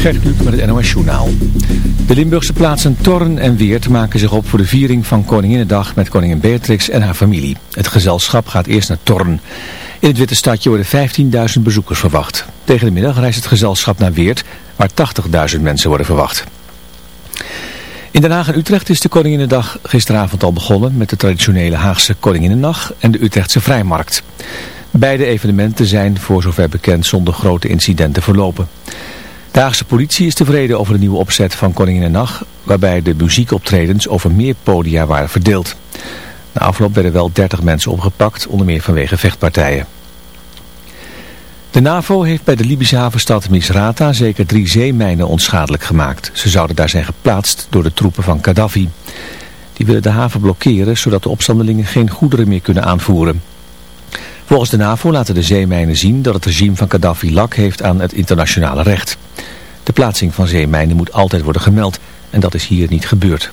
Gert met het NOS Journaal. De Limburgse plaatsen Torren en Weert maken zich op voor de viering van Koninginnedag met koningin Beatrix en haar familie. Het gezelschap gaat eerst naar Torren. In het witte stadje worden 15.000 bezoekers verwacht. Tegen de middag reist het gezelschap naar Weert, waar 80.000 mensen worden verwacht. In Den Haag en Utrecht is de Koninginnedag gisteravond al begonnen met de traditionele Haagse Koninginnendag en de Utrechtse Vrijmarkt. Beide evenementen zijn voor zover bekend zonder grote incidenten verlopen. De Haagse politie is tevreden over de nieuwe opzet van Koningin en Nacht, waarbij de muziekoptredens over meer podia waren verdeeld. Na afloop werden wel 30 mensen opgepakt, onder meer vanwege vechtpartijen. De NAVO heeft bij de Libische havenstad Misrata zeker drie zeemijnen onschadelijk gemaakt. Ze zouden daar zijn geplaatst door de troepen van Gaddafi. Die willen de haven blokkeren, zodat de opstandelingen geen goederen meer kunnen aanvoeren. Volgens de NAVO laten de zeemijnen zien dat het regime van Gaddafi lak heeft aan het internationale recht. De plaatsing van zeemijnen moet altijd worden gemeld en dat is hier niet gebeurd.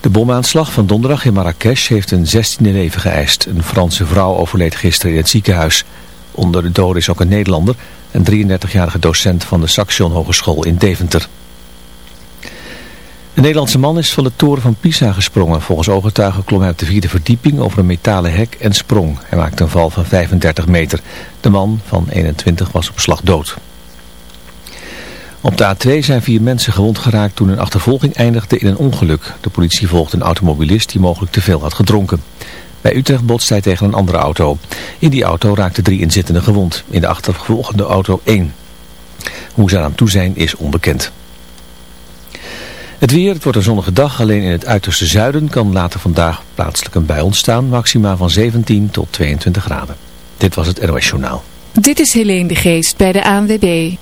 De bomaanslag van donderdag in Marrakesh heeft een 16e leven geëist. Een Franse vrouw overleed gisteren in het ziekenhuis. Onder de doden is ook een Nederlander, een 33-jarige docent van de Saxion Hogeschool in Deventer. De Nederlandse man is van de toren van Pisa gesprongen. Volgens ooggetuigen klom hij op de vierde verdieping over een metalen hek en sprong. Hij maakte een val van 35 meter. De man van 21 was op slag dood. Op de A2 zijn vier mensen gewond geraakt toen een achtervolging eindigde in een ongeluk. De politie volgde een automobilist die mogelijk te veel had gedronken. Bij Utrecht botste hij tegen een andere auto. In die auto raakten drie inzittenden gewond. In de achtervolgende auto één. Hoe ze aan toe zijn is onbekend. Het weer, het wordt een zonnige dag. Alleen in het uiterste zuiden kan later vandaag plaatselijk een bui ontstaan. Maxima van 17 tot 22 graden. Dit was het NOS Journaal. Dit is Helene de Geest bij de ANWB.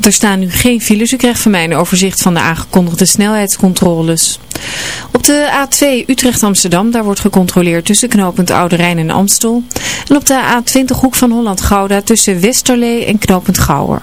Er staan nu geen files. U krijgt van mij een overzicht van de aangekondigde snelheidscontroles. Op de A2 Utrecht-Amsterdam, daar wordt gecontroleerd tussen knooppunt Oude Rijn en Amstel. En op de A20 Hoek van Holland-Gouda tussen Westerlee en knooppunt Gouwer.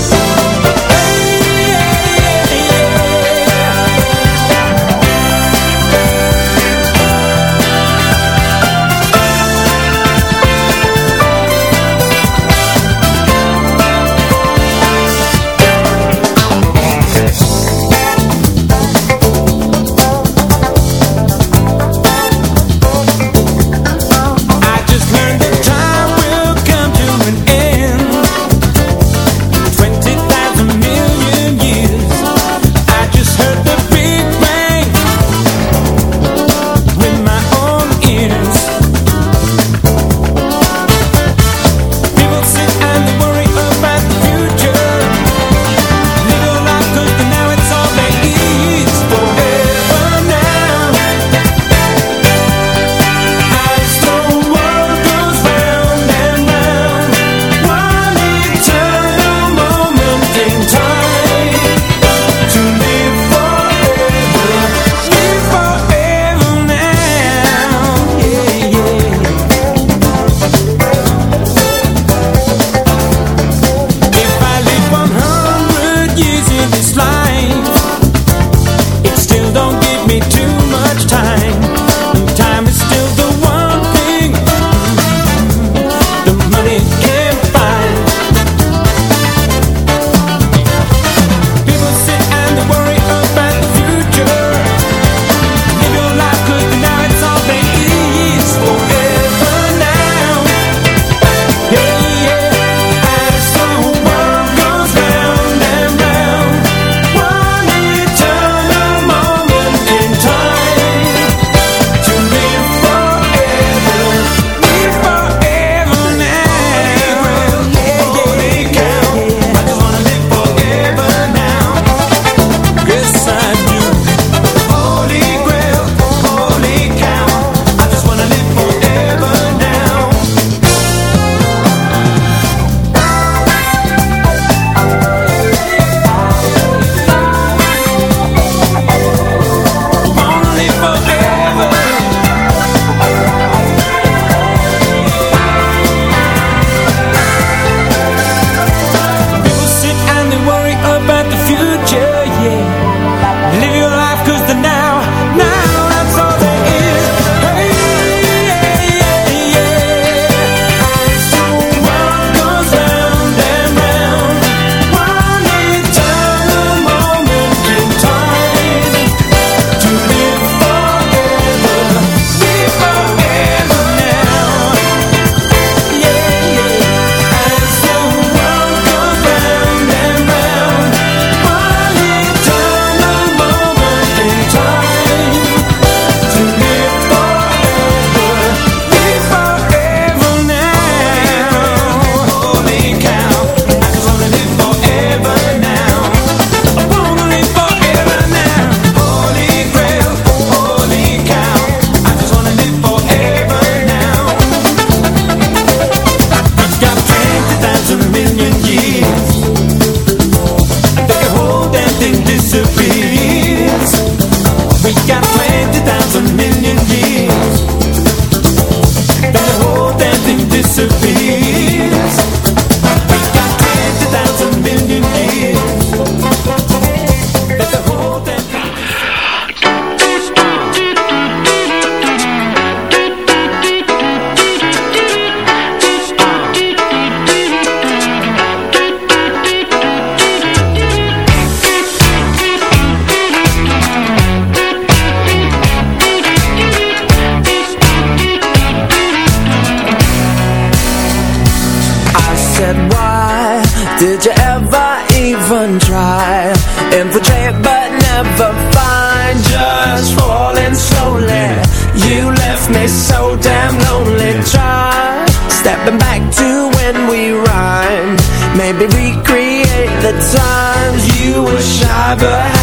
the times you were shy but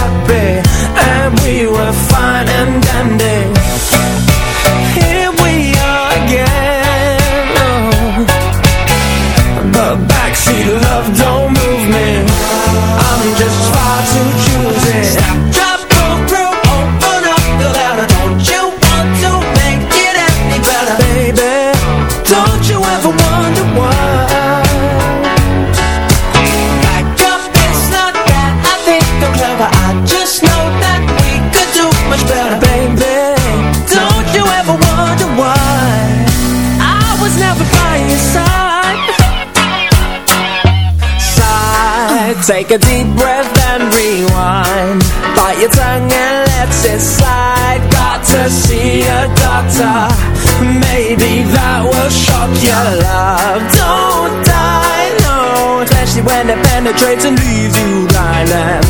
penetrates and leaves you blind and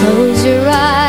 Close your eyes.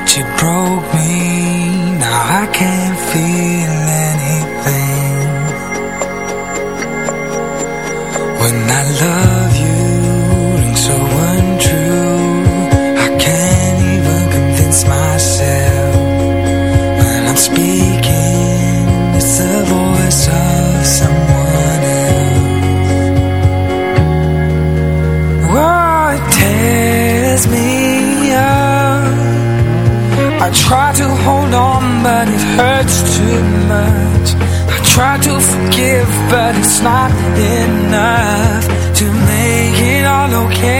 But you broke me, now I can't feel it. it's not enough to make it all okay.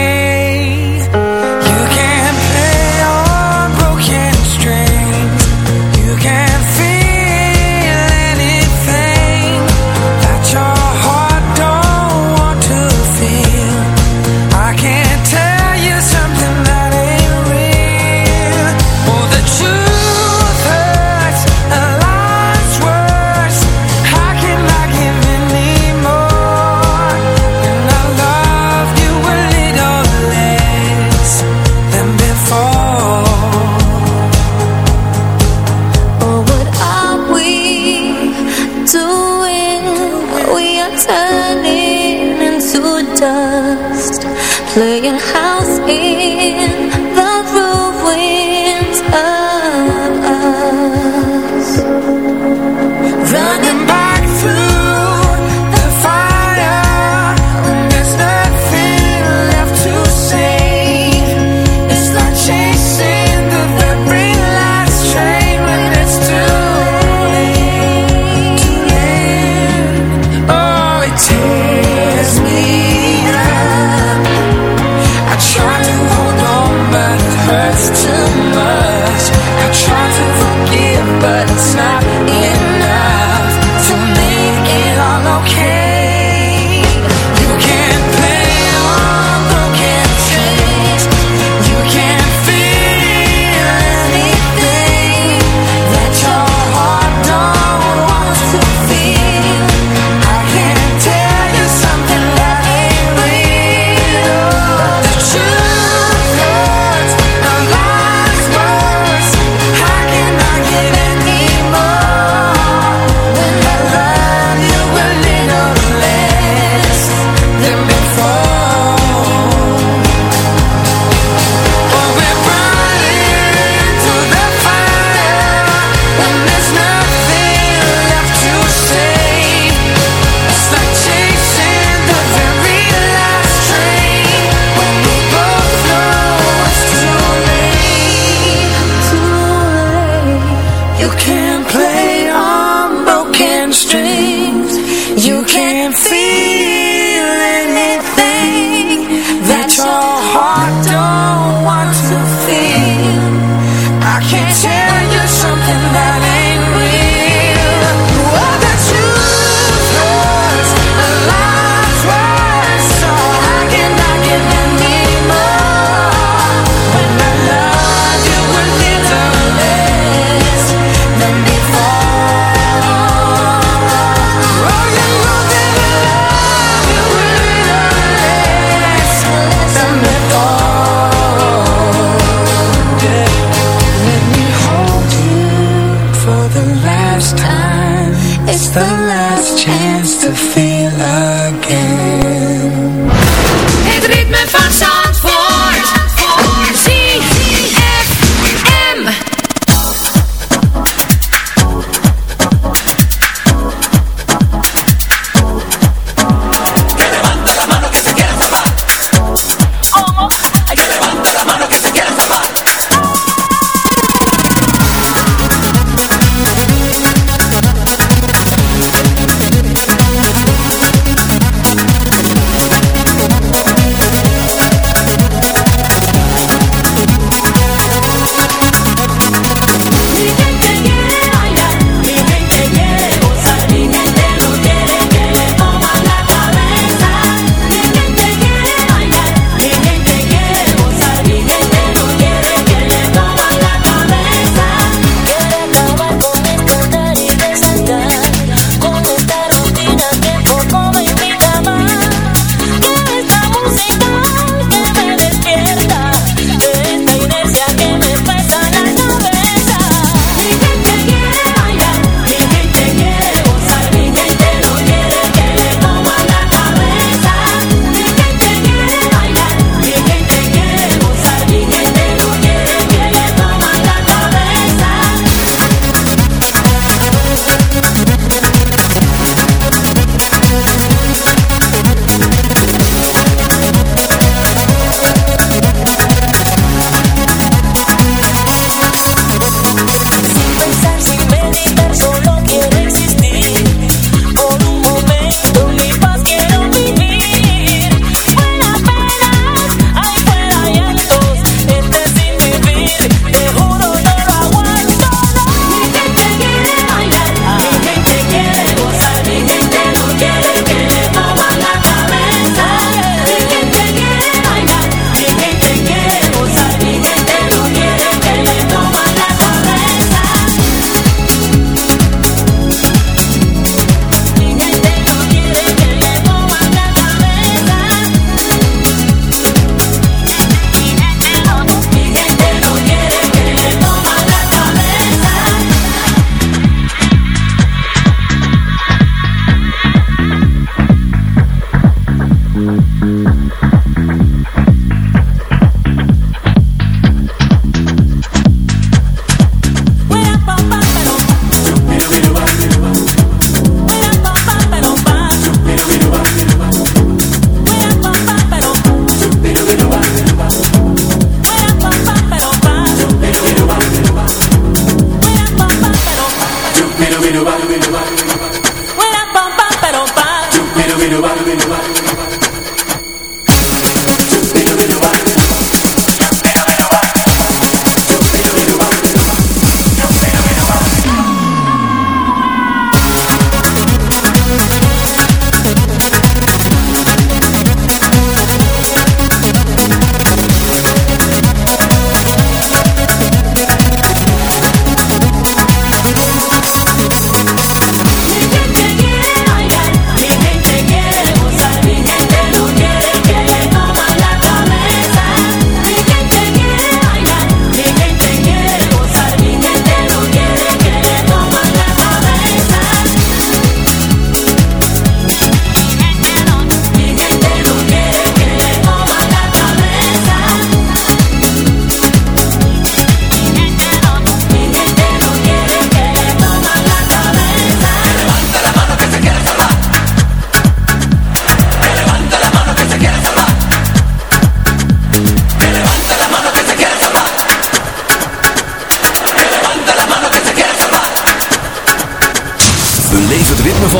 the last chance to feel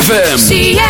ZFM.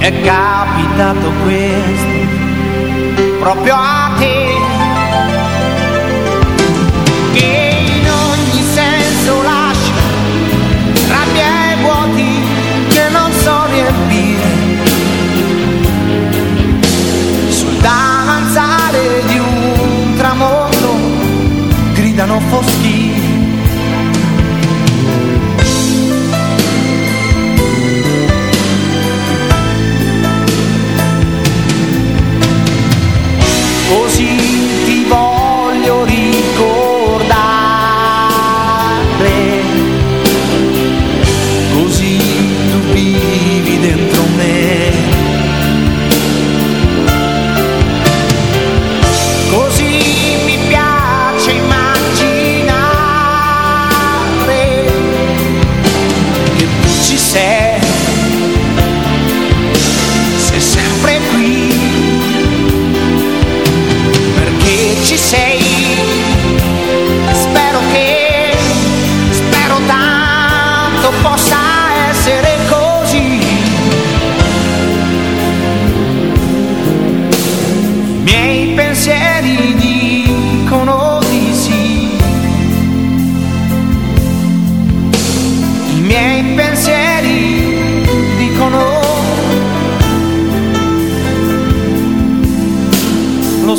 è capitato questo proprio a te che in ogni senso lascia rabbia e vuoti che non so riempire sul davanzale di un tramonto gridano foschi.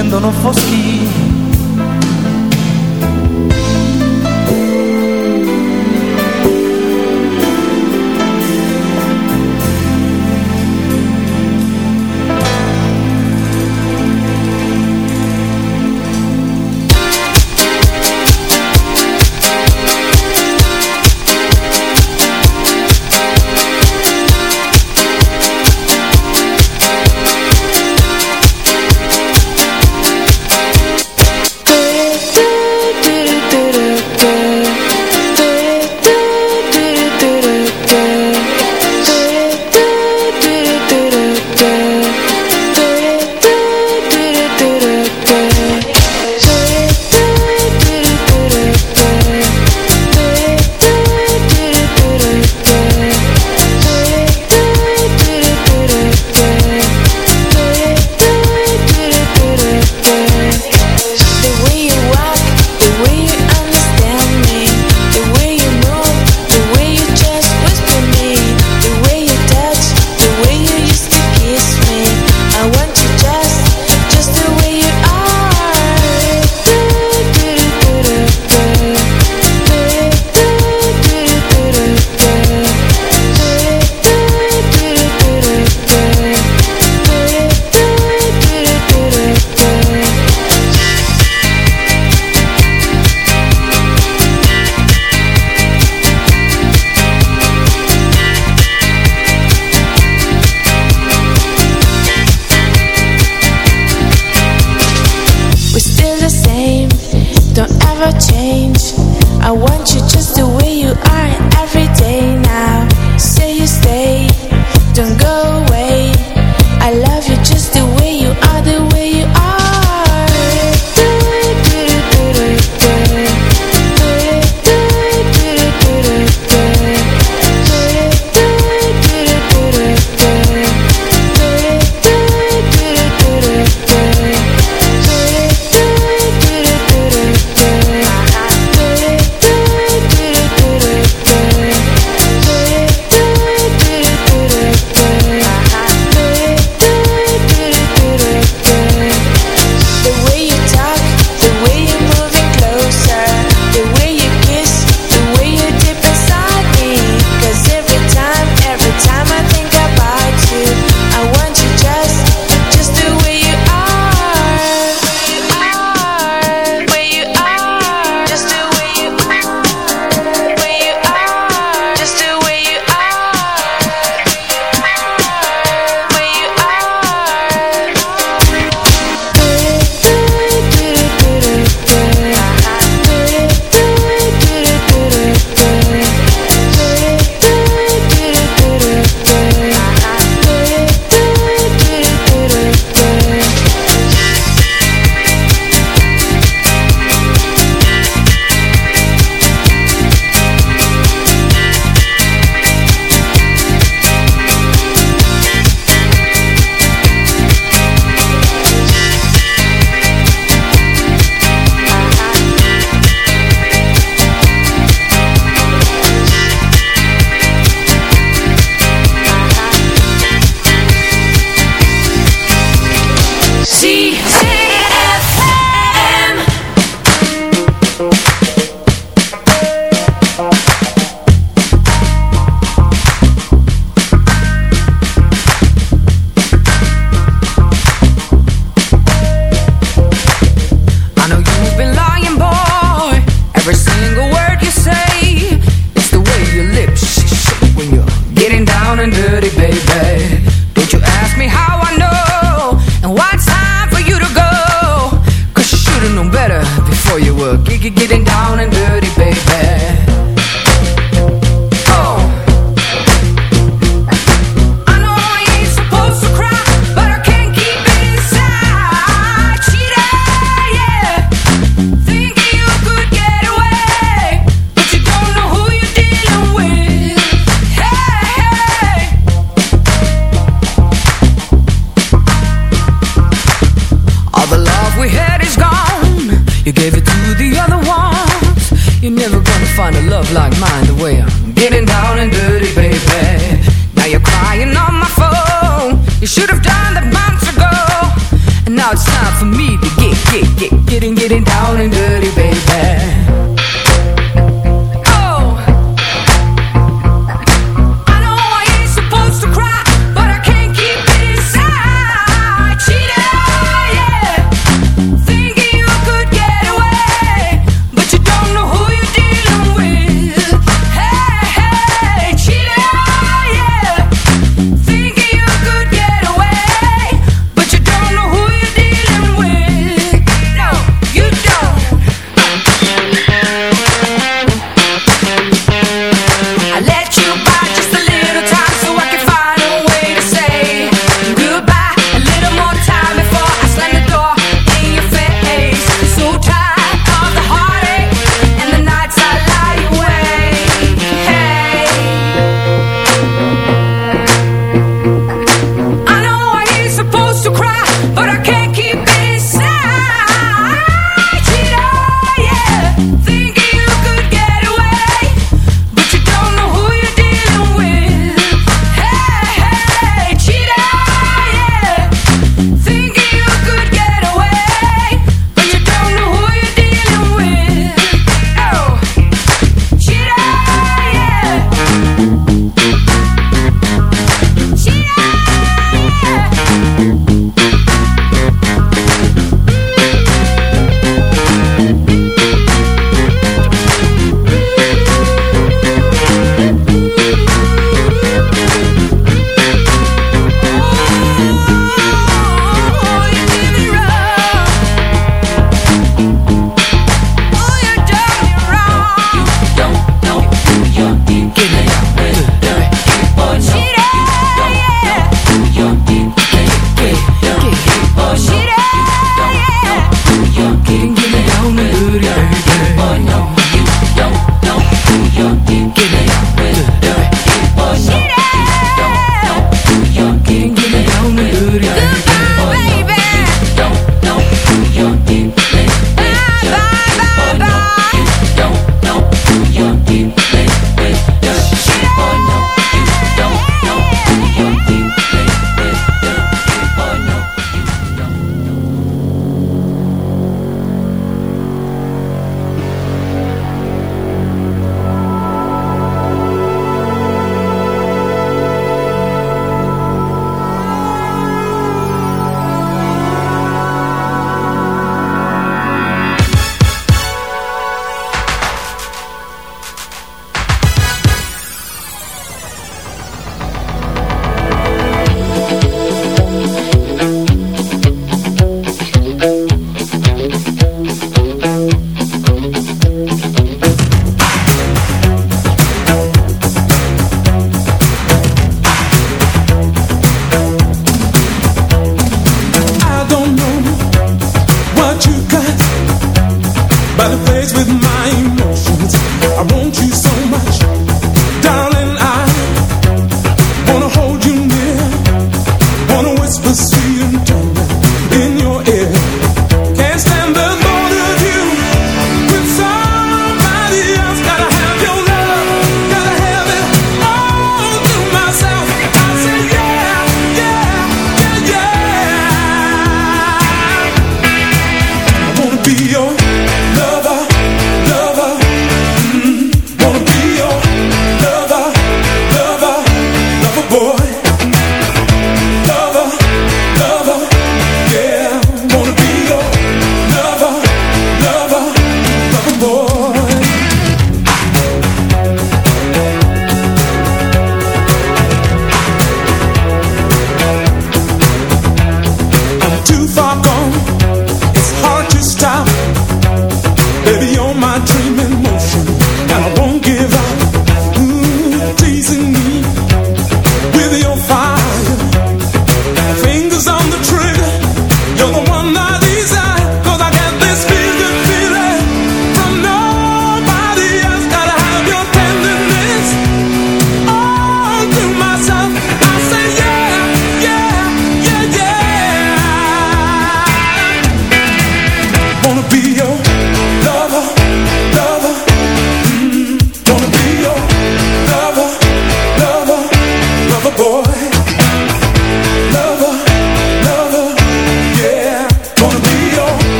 Scendono foschi.